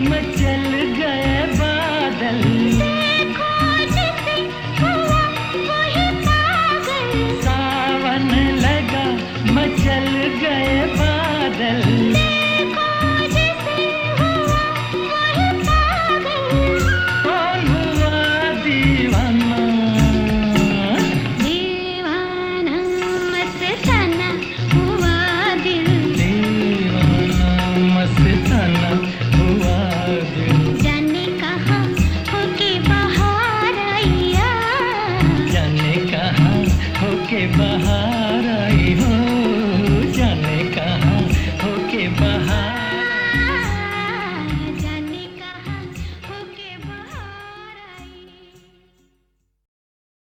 मचल